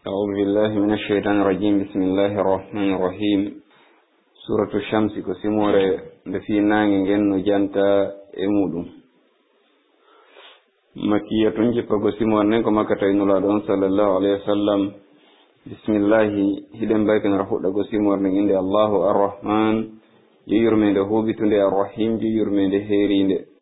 أعوذ بالله من الشيطان الرجيم بسم الله الرحمن الرحيم سورة الشمس كسمور دفي نانgi genno janta e muɗum makiyatun jippago simor nen ko makka taynula ɗon sallllahu alayhi wa sallam bisimillahi hiɗen mbaykenara fuɗɗago simor nden inde allahu arrahman jeyurmede huɓitunde arrahim jeyurmede heerinde